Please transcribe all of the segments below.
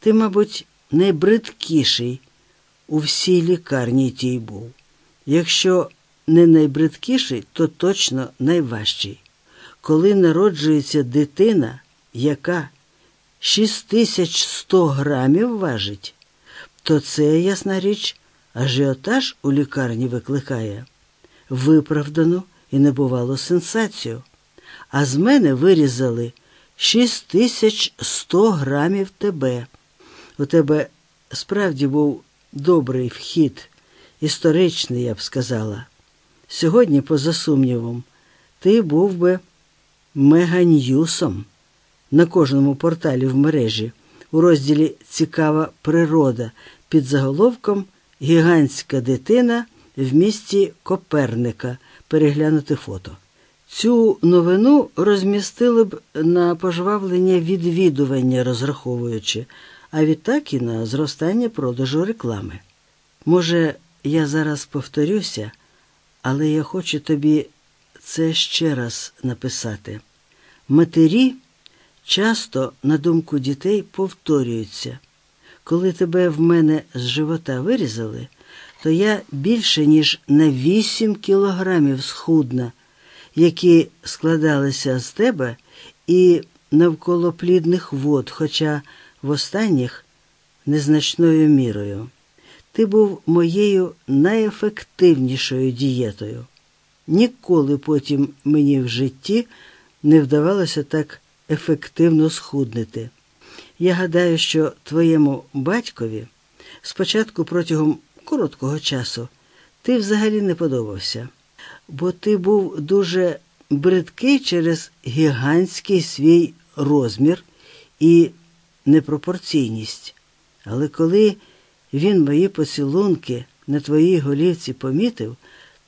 Ти, мабуть, найбридкіший у всій лікарні тій був. Якщо не найбридкіший, то точно найважчий. Коли народжується дитина, яка 6100 грамів важить, то це, ясна річ, ажіотаж у лікарні викликає виправдану і небувалу сенсацію. А з мене вирізали 6100 грамів тебе. У тебе справді був добрий вхід, історичний, я б сказала. Сьогодні, поза сумнівом, ти був би меганьюсом на кожному порталі в мережі у розділі Цікава природа під заголовком Гігантська дитина в місті Коперника. Переглянути фото. Цю новину розмістили б на пожвавлення відвідування, розраховуючи, а відтак і на зростання продажу реклами. Може, я зараз повторюся, але я хочу тобі це ще раз написати. Матері часто, на думку дітей, повторюються. Коли тебе в мене з живота вирізали, то я більше, ніж на вісім кілограмів схудна, які складалися з тебе і навколо плідних вод, хоча в останніх незначною мірою. Ти був моєю найефективнішою дієтою. Ніколи потім мені в житті не вдавалося так ефективно схуднити. Я гадаю, що твоєму батькові спочатку протягом короткого часу ти взагалі не подобався, бо ти був дуже бридкий через гігантський свій розмір і непропорційність. Але коли він мої поцілунки на твоїй голівці помітив,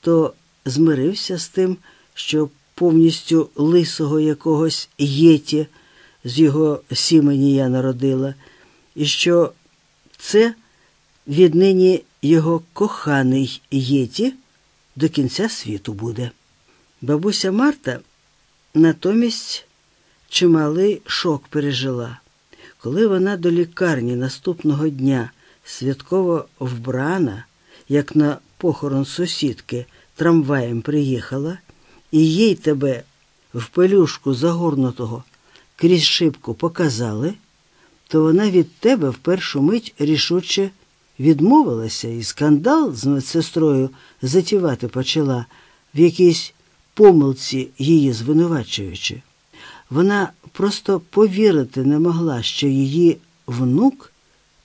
то змирився з тим, що повністю лисого якогось єті з його сімені я народила, і що це віднині його коханий єті до кінця світу буде. Бабуся Марта натомість чималий шок пережила. Коли вона до лікарні наступного дня святково вбрана, як на похорон сусідки, трамваєм приїхала, і їй тебе в пелюшку загорнутого крізь шибку показали, то вона від тебе в першу мить рішуче відмовилася і скандал з медсестрою затівати почала в якійсь помилці її звинувачуючи. Вона просто повірити не могла, що її внук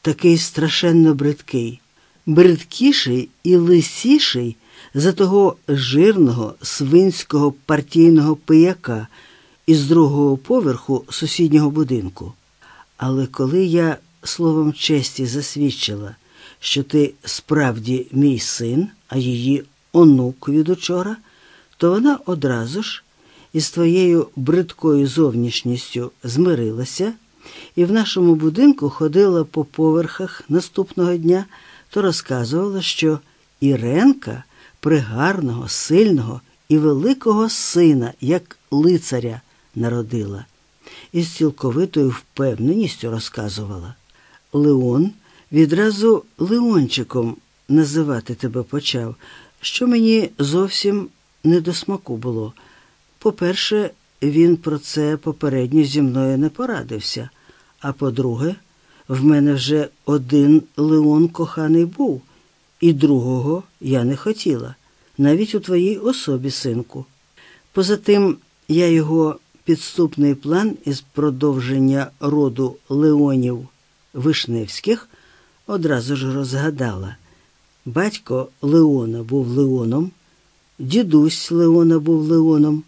такий страшенно бридкий, бридкіший і лисіший за того жирного свинського партійного пияка із другого поверху сусіднього будинку. Але коли я словом честі засвідчила, що ти справді мій син, а її онук від учора, то вона одразу ж із твоєю бридкою зовнішністю змирилася і в нашому будинку ходила по поверхах наступного дня, то розказувала, що Іренка пригарного, сильного і великого сина, як лицаря, народила, і з цілковитою впевненістю розказувала. Леон відразу Леончиком називати тебе почав, що мені зовсім не до смаку було. По-перше, він про це попередньо зі мною не порадився. А по-друге, в мене вже один Леон коханий був, і другого я не хотіла, навіть у твоїй особі, синку. Поза тим, я його підступний план із продовження роду Леонів Вишневських одразу ж розгадала. Батько Леона був Леоном, дідусь Леона був Леоном,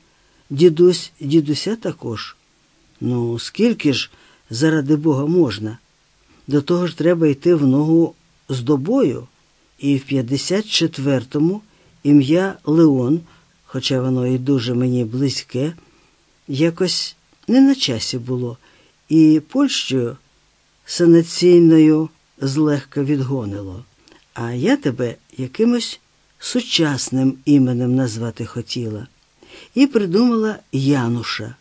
дідусь дідуся також. Ну, скільки ж, заради Бога, можна? До того ж треба йти в ногу з добою, і в 54-му ім'я Леон, хоча воно і дуже мені близьке, якось не на часі було, і Польщею санаційною злегка відгонило. А я тебе якимось сучасним іменем назвати хотіла. І придумала Януша.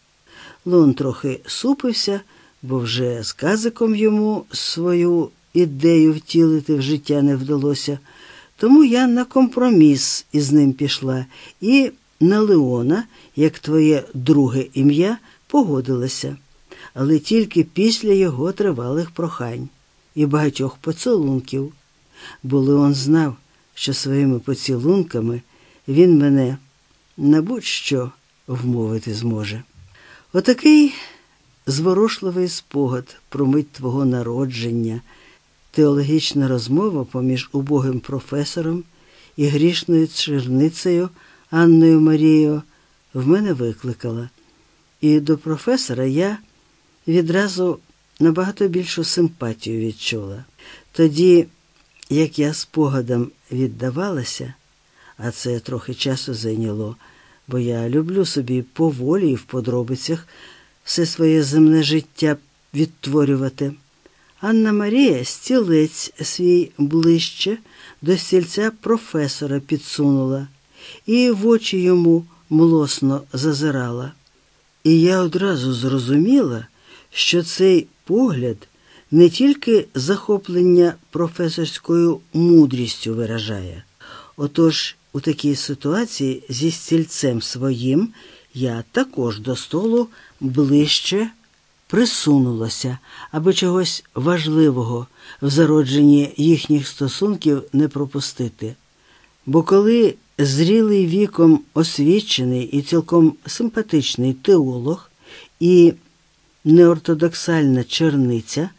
Лон трохи супився, бо вже з казиком йому свою ідею втілити в життя не вдалося. Тому я на компроміс із ним пішла і на Леона, як твоє друге ім'я, погодилася, але тільки після його тривалих прохань і багатьох поцілунків, бо Леон знав, що своїми поцілунками він мене на будь-що вмовити зможе. Отакий зворушливий спогад про мить твого народження, теологічна розмова поміж убогим професором і грішною черницею Анною Марією в мене викликала. І до професора я відразу набагато більшу симпатію відчула. Тоді, як я спогадом віддавалася, а це трохи часу зайняло, бо я люблю собі поволі і в подробицях все своє земне життя відтворювати. Анна Марія стілець свій ближче до стільця професора підсунула і в очі йому млосно зазирала. І я одразу зрозуміла, що цей погляд не тільки захоплення професорською мудрістю виражає. Отож, у такій ситуації зі стільцем своїм я також до столу ближче присунулася, аби чогось важливого в зародженні їхніх стосунків не пропустити. Бо коли зрілий віком освічений і цілком симпатичний теолог і неортодоксальна черниця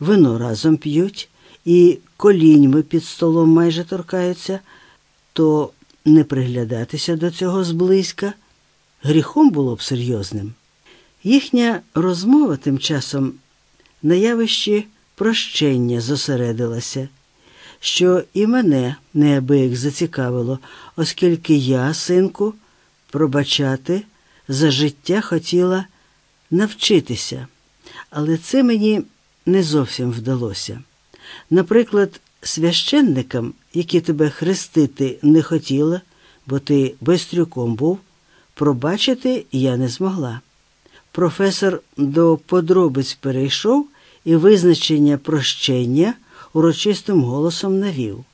вино разом п'ють і коліньми під столом майже торкаються, то не приглядатися до цього зблизька гріхом було б серйозним. Їхня розмова тим часом на явищі прощення зосередилася, що і мене неабияк зацікавило, оскільки я, синку, пробачати за життя хотіла навчитися, але це мені не зовсім вдалося. Наприклад, священникам, які тебе хрестити не хотіла, бо ти безтрюком був, пробачити я не змогла. Професор до подробиць перейшов і визначення прощення урочистим голосом навів.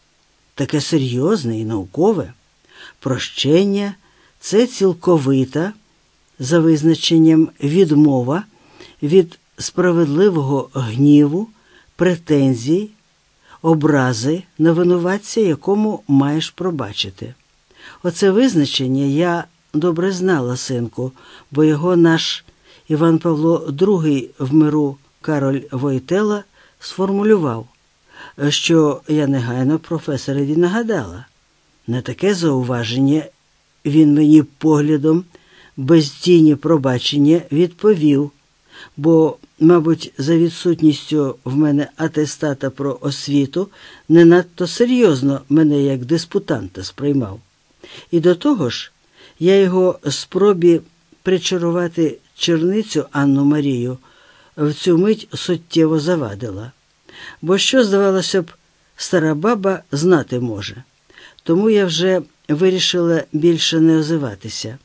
Таке серйозне і наукове. Прощення це цілковита, за визначенням відмова від справедливого гніву, претензій, образи на винуватця, якому маєш пробачити. Оце визначення я добре знала, синку, бо його наш Іван Павло II в миру Кароль Войтела сформулював, що я негайно професорові нагадала. На таке зауваження він мені поглядом без тіні пробачення відповів, бо, мабуть, за відсутністю в мене атестата про освіту не надто серйозно мене як диспутанта сприймав. І до того ж, я його спробі причарувати черницю Анну Марію в цю мить суттєво завадила. Бо що, здавалося б, стара баба знати може. Тому я вже вирішила більше не озиватися.